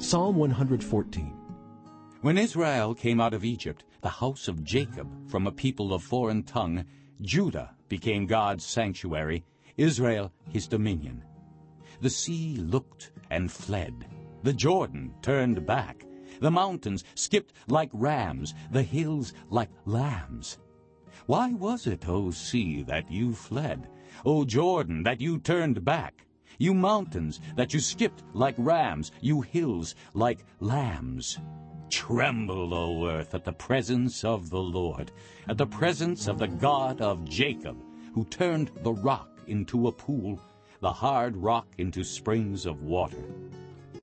Psalm 114 When Israel came out of Egypt, the house of Jacob, from a people of foreign tongue, Judah became God's sanctuary, Israel his dominion. The sea looked and fled. The Jordan turned back. The mountains skipped like rams, the hills like lambs. Why was it, O sea, that you fled? O Jordan, that you turned back? You mountains, that you skipped like rams, you hills like lambs. Tremble, O earth, at the presence of the Lord, at the presence of the God of Jacob, who turned the rock into a pool, the hard rock into springs of water.